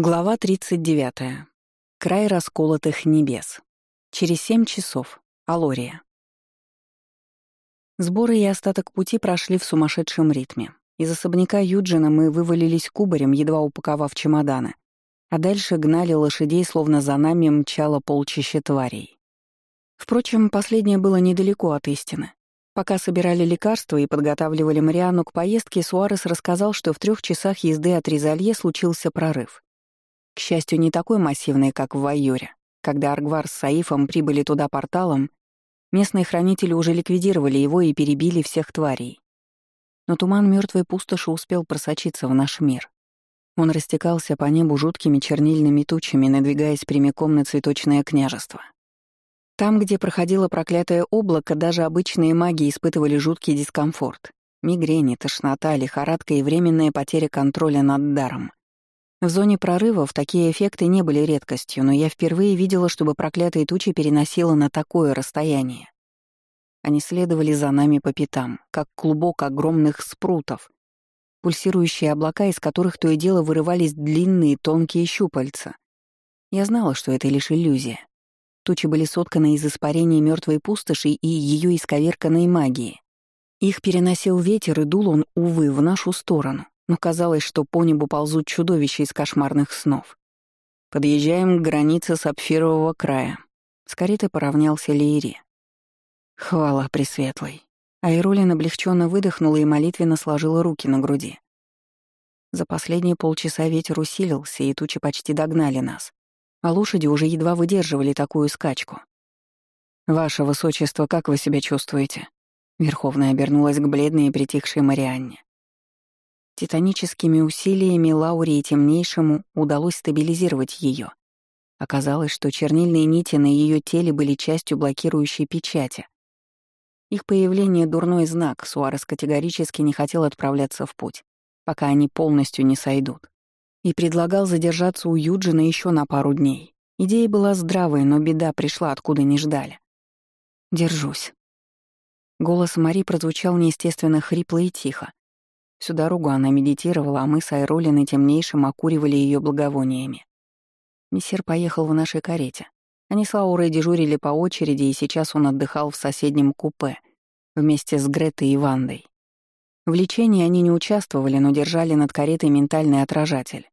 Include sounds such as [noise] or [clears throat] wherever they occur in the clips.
Глава 39. Край расколотых небес. Через семь часов. Алория. Сборы и остаток пути прошли в сумасшедшем ритме. Из особняка Юджина мы вывалились кубарем, едва упаковав чемоданы. А дальше гнали лошадей, словно за нами мчало полчище тварей. Впрочем, последнее было недалеко от истины. Пока собирали лекарства и подготавливали Марианну к поездке, Суарес рассказал, что в трех часах езды от Ризалье случился прорыв — к счастью, не такой массивный, как в Вайоре. Когда Аргвар с Саифом прибыли туда порталом, местные хранители уже ликвидировали его и перебили всех тварей. Но туман мертвой пустоши успел просочиться в наш мир. Он растекался по небу жуткими чернильными тучами, надвигаясь прямиком на цветочное княжество. Там, где проходило проклятое облако, даже обычные маги испытывали жуткий дискомфорт. Мигрени, тошнота, лихорадка и временная потеря контроля над даром. В зоне прорывов такие эффекты не были редкостью, но я впервые видела, чтобы проклятые тучи переносило на такое расстояние. Они следовали за нами по пятам, как клубок огромных спрутов, пульсирующие облака, из которых то и дело вырывались длинные тонкие щупальца. Я знала, что это лишь иллюзия. Тучи были сотканы из испарений мертвой пустоши и ее исковерканной магии. Их переносил ветер, и дул он, увы, в нашу сторону но казалось, что по небу ползут чудовища из кошмарных снов. Подъезжаем к границе сапфирового края. С каретой поравнялся Лиери. Хвала Пресветлой. Айролин облегченно выдохнула и молитвенно сложила руки на груди. За последние полчаса ветер усилился, и тучи почти догнали нас, а лошади уже едва выдерживали такую скачку. «Ваше Высочество, как вы себя чувствуете?» Верховная обернулась к бледной и притихшей Марианне. Титаническими усилиями Лауре и Темнейшему удалось стабилизировать ее. Оказалось, что чернильные нити на ее теле были частью блокирующей печати. Их появление — дурной знак, Суарес категорически не хотел отправляться в путь, пока они полностью не сойдут. И предлагал задержаться у Юджина еще на пару дней. Идея была здравая, но беда пришла, откуда не ждали. «Держусь». Голос Мари прозвучал неестественно хрипло и тихо. Всю дорогу она медитировала, а мы с Айролин и темнейшим окуривали ее благовониями. Мессир поехал в нашей карете. Они с Лаурой дежурили по очереди, и сейчас он отдыхал в соседнем купе вместе с Гретой и Вандой. В лечении они не участвовали, но держали над каретой ментальный отражатель.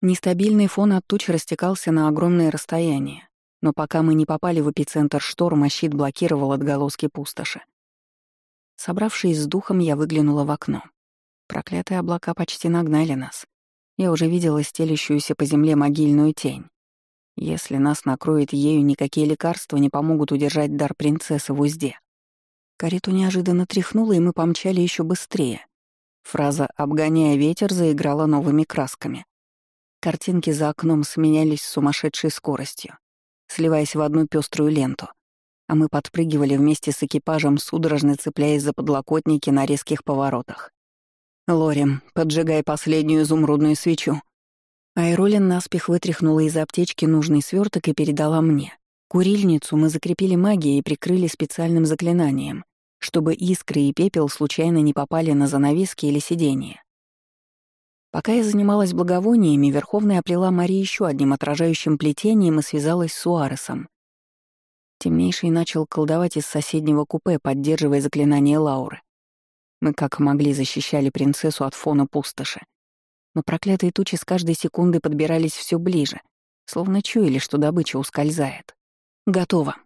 Нестабильный фон от туч растекался на огромное расстояние, но пока мы не попали в эпицентр шторма, щит блокировал отголоски пустоши. Собравшись с духом, я выглянула в окно. Проклятые облака почти нагнали нас. Я уже видела стелящуюся по земле могильную тень. Если нас накроет ею, никакие лекарства не помогут удержать дар принцессы в узде. Карету неожиданно тряхнуло, и мы помчали еще быстрее. Фраза «обгоняя ветер» заиграла новыми красками. Картинки за окном сменялись с сумасшедшей скоростью, сливаясь в одну пеструю ленту, а мы подпрыгивали вместе с экипажем, судорожно цепляясь за подлокотники на резких поворотах. «Лори, поджигай последнюю изумрудную свечу». Айролин наспех вытряхнула из аптечки нужный сверток и передала мне. Курильницу мы закрепили магией и прикрыли специальным заклинанием, чтобы искры и пепел случайно не попали на занавески или сиденья. Пока я занималась благовониями, Верховная оплела Мари еще одним отражающим плетением и связалась с Суаресом. Темнейший начал колдовать из соседнего купе, поддерживая заклинание Лауры. Мы как могли защищали принцессу от фона пустоши. Но проклятые тучи с каждой секундой подбирались все ближе, словно чуяли, что добыча ускользает. Готово.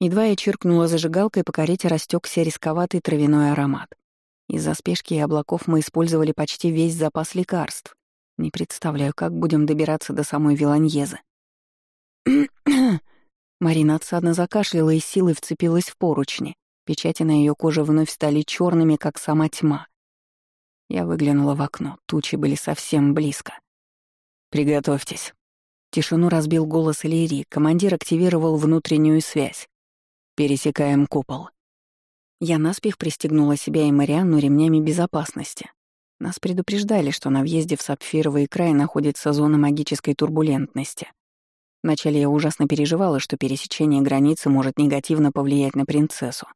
Едва я чиркнула зажигалкой, по карете растекся рисковатый травяной аромат. Из-за спешки и облаков мы использовали почти весь запас лекарств. Не представляю, как будем добираться до самой Виланьезы. [clears throat] Марина отсадно закашляла и силой вцепилась в поручни. Печати на ее коже вновь стали черными, как сама тьма. Я выглянула в окно, тучи были совсем близко. «Приготовьтесь». Тишину разбил голос Лири, командир активировал внутреннюю связь. «Пересекаем купол». Я наспех пристегнула себя и Марианну ремнями безопасности. Нас предупреждали, что на въезде в Сапфировый край находится зона магической турбулентности. Вначале я ужасно переживала, что пересечение границы может негативно повлиять на принцессу.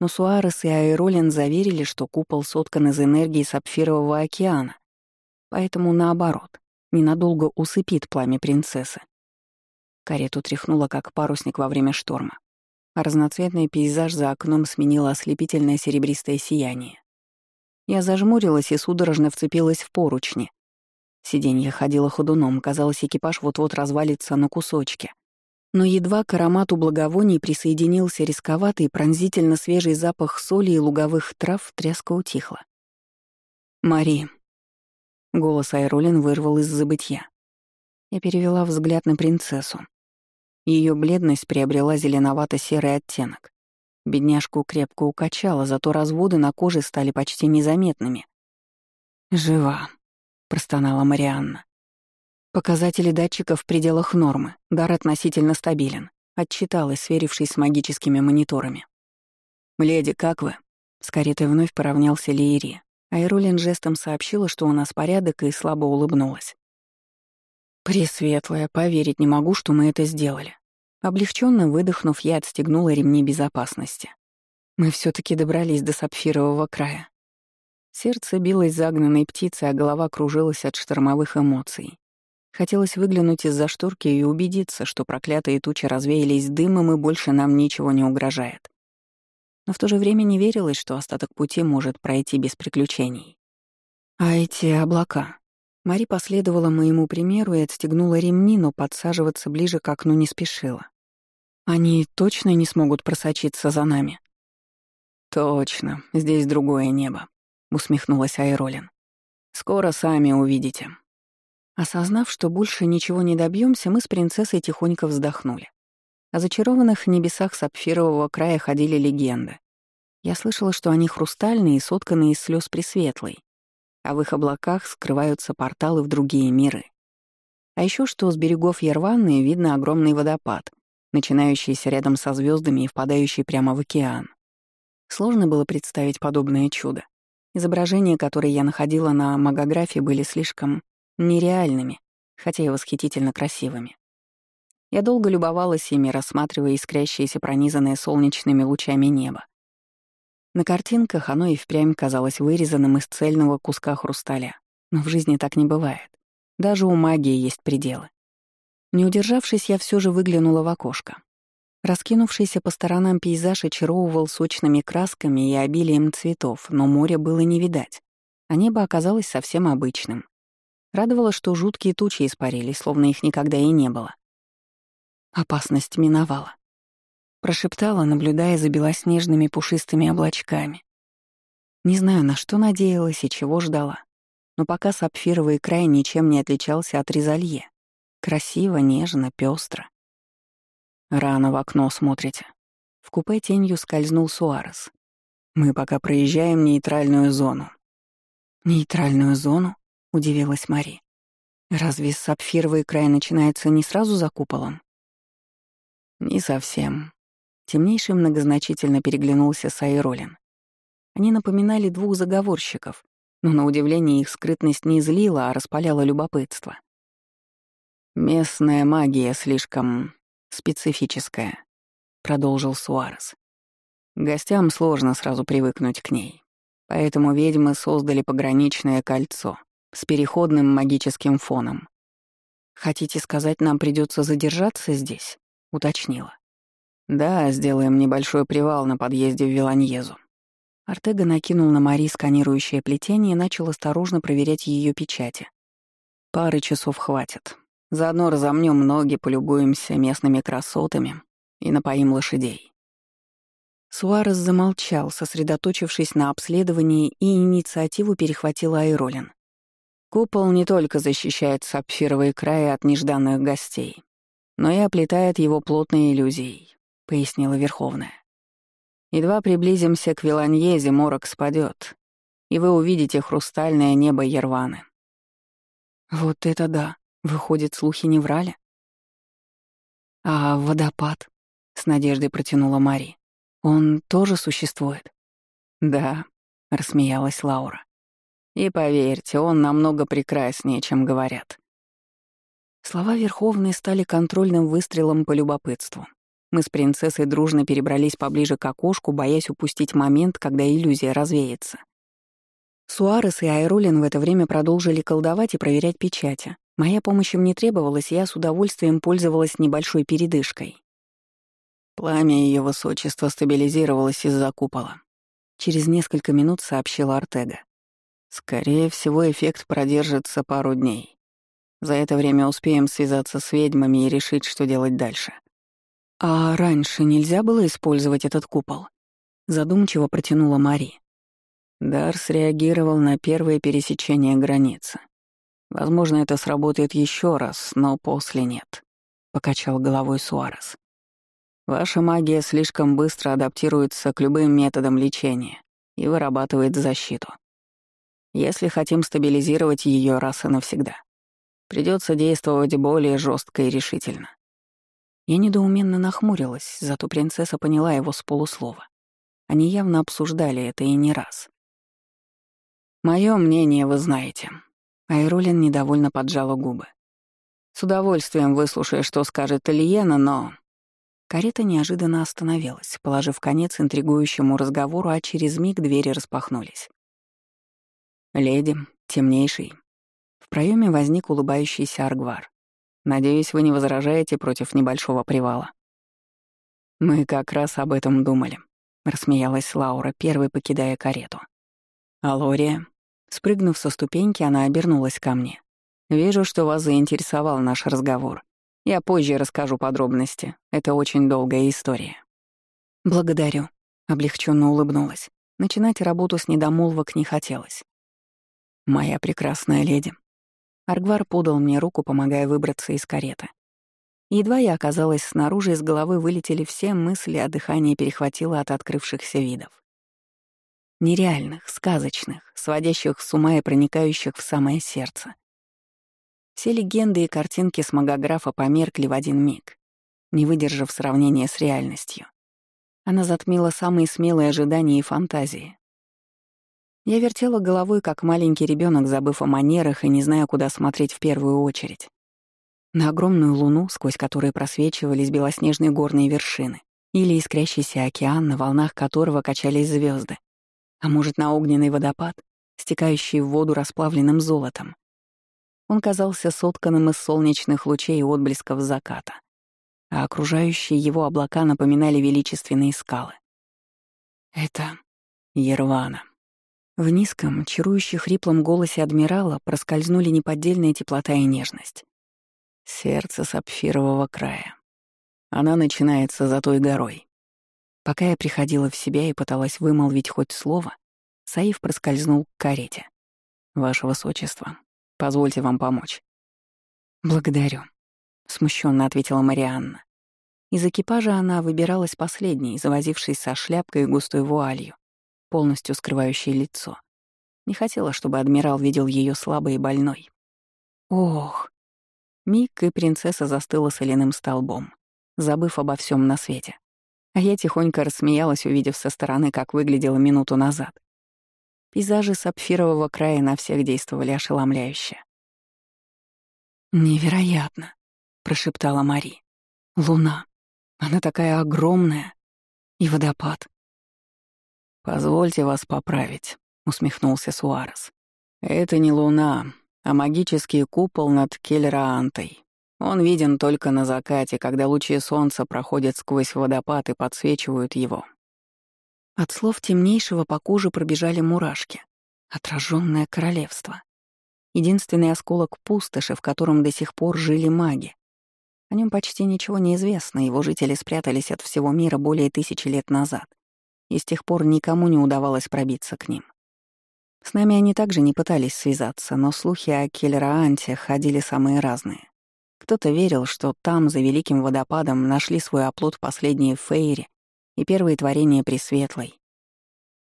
Но Суарес и Айролин заверили, что купол соткан из энергии сапфирового океана. Поэтому наоборот, ненадолго усыпит пламя принцессы. Карету тряхнуло, как парусник во время шторма, а разноцветный пейзаж за окном сменило ослепительное серебристое сияние. Я зажмурилась и судорожно вцепилась в поручни. Сиденье ходило ходуном, казалось, экипаж вот-вот развалится на кусочки. Но едва к аромату благовоний присоединился рисковатый, пронзительно свежий запах соли и луговых трав, тряска утихла. «Мари». Голос Айролин вырвал из забытья. Я перевела взгляд на принцессу. Ее бледность приобрела зеленовато-серый оттенок. Бедняжку крепко укачала, зато разводы на коже стали почти незаметными. «Жива», — простонала Марианна. «Показатели датчиков в пределах нормы, дар относительно стабилен», — отчиталась, сверившись с магическими мониторами. «Леди, как вы?» С каретой вновь поравнялся Лиери. Айролин жестом сообщила, что у нас порядок, и слабо улыбнулась. «Пресветлая, поверить не могу, что мы это сделали. Облегченно выдохнув, я отстегнула ремни безопасности. Мы все таки добрались до сапфирового края. Сердце билось загнанной птицей, а голова кружилась от штормовых эмоций. Хотелось выглянуть из-за шторки и убедиться, что проклятые тучи развеялись дымом и больше нам ничего не угрожает. Но в то же время не верилось, что остаток пути может пройти без приключений. А эти облака? Мари последовала моему примеру и отстегнула ремни, но подсаживаться ближе к окну не спешила. Они точно не смогут просочиться за нами. Точно, здесь другое небо, усмехнулась Айролин. Скоро сами увидите. Осознав, что больше ничего не добьемся, мы с принцессой тихонько вздохнули. О зачарованных небесах сапфирового края ходили легенды. Я слышала, что они хрустальные и сотканы из слез Пресветлой, а в их облаках скрываются порталы в другие миры. А еще что с берегов Ярванны видно огромный водопад, начинающийся рядом со звездами и впадающий прямо в океан. Сложно было представить подобное чудо. Изображения, которые я находила на магографе, были слишком нереальными, хотя и восхитительно красивыми. Я долго любовалась ими, рассматривая искрящееся пронизанное солнечными лучами небо. На картинках оно и впрямь казалось вырезанным из цельного куска хрусталя. Но в жизни так не бывает. Даже у магии есть пределы. Не удержавшись, я все же выглянула в окошко. Раскинувшийся по сторонам пейзаж очаровывал сочными красками и обилием цветов, но моря было не видать, а небо оказалось совсем обычным. Радовало, что жуткие тучи испарились, словно их никогда и не было. Опасность миновала прошептала, наблюдая за белоснежными пушистыми облачками. Не знаю, на что надеялась и чего ждала, но пока сапфировый край ничем не отличался от Резалье. Красиво, нежно, пестро. Рано в окно смотрите. В купе тенью скользнул Суарес. Мы пока проезжаем нейтральную зону. Нейтральную зону? Удивилась Мари. Разве сапфировый край начинается не сразу за куполом? Не совсем. Темнейший многозначительно переглянулся с Айролин. Они напоминали двух заговорщиков, но на удивление их скрытность не злила, а распаляла любопытство. «Местная магия слишком специфическая», — продолжил Суарес. «Гостям сложно сразу привыкнуть к ней, поэтому ведьмы создали пограничное кольцо с переходным магическим фоном. «Хотите сказать, нам придется задержаться здесь?» — уточнила. «Да, сделаем небольшой привал на подъезде в Виланьезу». Артега накинул на Мари сканирующее плетение и начал осторожно проверять ее печати. «Пары часов хватит. Заодно разомнем ноги, полюбуемся местными красотами и напоим лошадей». Суарес замолчал, сосредоточившись на обследовании, и инициативу перехватила Айролин. Купол не только защищает сапфировые края от нежданных гостей, но и оплетает его плотной иллюзией пояснила Верховная. Едва приблизимся к Виланьезе, морок спадет, и вы увидите хрустальное небо Ерваны. Вот это да, выходит, слухи не врали. А водопад, с надеждой протянула Мари, он тоже существует? Да, рассмеялась Лаура. И поверьте, он намного прекраснее, чем говорят. Слова Верховной стали контрольным выстрелом по любопытству. Мы с принцессой дружно перебрались поближе к окошку, боясь упустить момент, когда иллюзия развеется. Суарес и Айрулин в это время продолжили колдовать и проверять печати, Моя помощь им не требовалась, я с удовольствием пользовалась небольшой передышкой. Пламя ее высочества стабилизировалось из-за купола. Через несколько минут сообщила Артега. Скорее всего, эффект продержится пару дней. За это время успеем связаться с ведьмами и решить, что делать дальше. А раньше нельзя было использовать этот купол? Задумчиво протянула Мари. Дар среагировал на первое пересечение границы. Возможно, это сработает еще раз, но после нет», — покачал головой Суарес. «Ваша магия слишком быстро адаптируется к любым методам лечения и вырабатывает защиту. Если хотим стабилизировать ее раз и навсегда, придется действовать более жестко и решительно». Я недоуменно нахмурилась, зато принцесса поняла его с полуслова. Они явно обсуждали это и не раз. Мое мнение вы знаете», Айролин недовольно поджала губы. «С удовольствием выслушаю, что скажет Ильена, но...» Карета неожиданно остановилась, положив конец интригующему разговору, а через миг двери распахнулись. «Леди, темнейший». В проеме возник улыбающийся Аргвар. «Надеюсь, вы не возражаете против небольшого привала». «Мы как раз об этом думали», — рассмеялась Лаура, первой покидая карету. «Алория, Спрыгнув со ступеньки, она обернулась ко мне. «Вижу, что вас заинтересовал наш разговор. Я позже расскажу подробности. Это очень долгая история». «Благодарю», — облегченно улыбнулась. Начинать работу с недомолвок не хотелось. «Моя прекрасная леди». Аргвар подал мне руку, помогая выбраться из кареты. Едва я оказалась снаружи, из головы вылетели все мысли, а дыхание перехватило от открывшихся видов. Нереальных, сказочных, сводящих с ума и проникающих в самое сердце. Все легенды и картинки с магографа померкли в один миг, не выдержав сравнения с реальностью. Она затмила самые смелые ожидания и фантазии. Я вертела головой, как маленький ребенок, забыв о манерах и не зная, куда смотреть в первую очередь. На огромную луну, сквозь которую просвечивались белоснежные горные вершины, или искрящийся океан, на волнах которого качались звезды, а может, на огненный водопад, стекающий в воду расплавленным золотом. Он казался сотканным из солнечных лучей и отблесков заката, а окружающие его облака напоминали величественные скалы. Это Ервана. В низком, чарующе хриплом голосе адмирала проскользнули неподдельная теплота и нежность. Сердце сапфирового края. Она начинается за той горой. Пока я приходила в себя и пыталась вымолвить хоть слово, Саив проскользнул к карете. «Ваше Высочество, позвольте вам помочь». «Благодарю», — смущенно ответила Марианна. Из экипажа она выбиралась последней, завозившись со шляпкой и густой вуалью, полностью скрывающей лицо. Не хотела, чтобы адмирал видел ее слабой и больной. Ох! Миг и принцесса застыла соляным столбом, забыв обо всем на свете. А я тихонько рассмеялась, увидев со стороны, как выглядело минуту назад. Пейзажи сапфирового края на всех действовали ошеломляюще. «Невероятно», — прошептала Мари. «Луна. Она такая огромная. И водопад». «Позвольте вас поправить», — усмехнулся Суарес. «Это не луна, а магический купол над Келлераантой. Он виден только на закате, когда лучи солнца проходят сквозь водопад и подсвечивают его. От слов темнейшего по коже пробежали мурашки. Отраженное королевство. Единственный осколок пустоши, в котором до сих пор жили маги. О нем почти ничего не известно, его жители спрятались от всего мира более тысячи лет назад, и с тех пор никому не удавалось пробиться к ним. С нами они также не пытались связаться, но слухи о Келлераанте ходили самые разные. Кто-то верил, что там, за Великим водопадом, нашли свой оплот последние Фейри и первые творения Пресветлой.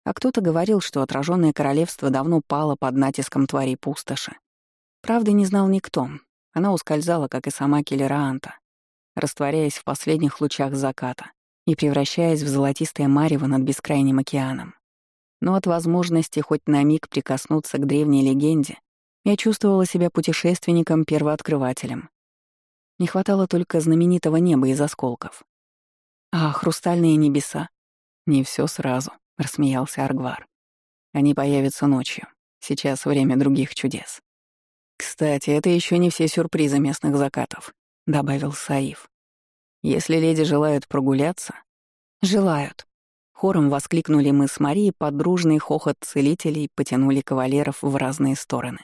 А кто-то говорил, что отраженное королевство давно пало под натиском тварей пустоши. Правды не знал никто. Она ускользала, как и сама Келераанта, растворяясь в последних лучах заката и превращаясь в золотистое марево над бескрайним океаном. Но от возможности хоть на миг прикоснуться к древней легенде я чувствовала себя путешественником-первооткрывателем, не хватало только знаменитого неба из осколков. А хрустальные небеса? Не все сразу, рассмеялся Аргвар. Они появятся ночью. Сейчас время других чудес. «Кстати, это еще не все сюрпризы местных закатов», — добавил Саиф. «Если леди желают прогуляться...» «Желают». Хором воскликнули мы с Марией, подружный хохот целителей потянули кавалеров в разные стороны.